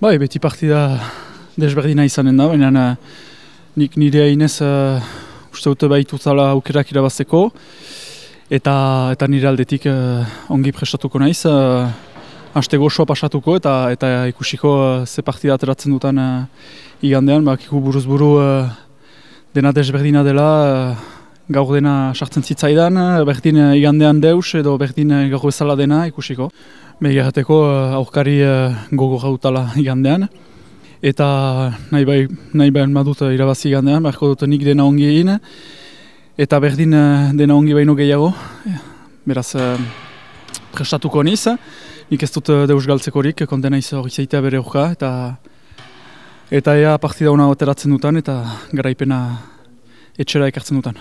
Bai, beti partida desberdina izanen da, baina nik nire hainez uh, uste dute baitu zala aukerak irabazteko eta eta nire aldetik uh, ongi prestatuko naiz. Uh, Aste gozoa pasatuko eta eta ikusiko uh, ze partida ateratzen dutan uh, igandean, bakiku buruz buru uh, dena desberdina dela, uh, gaur dena sartzen zitzaidan, berdin uh, igandean deus edo berdin uh, gaur bezala dena ikusiko. Begirateko uh, aurkari gogo gautala igandean. Eta nahi bai, nahi bai madut irabazi igandean, beharko dut nik dena ongi egin. Eta berdin dena ongi baino gehiago. Beraz, prestatuko niz. Nik ez dut deus galtzekorik, kontena iz hori zeitea bere urka. Eta, eta ea partida hona oteratzen dutan eta garaipena etxera ekartzen dutan.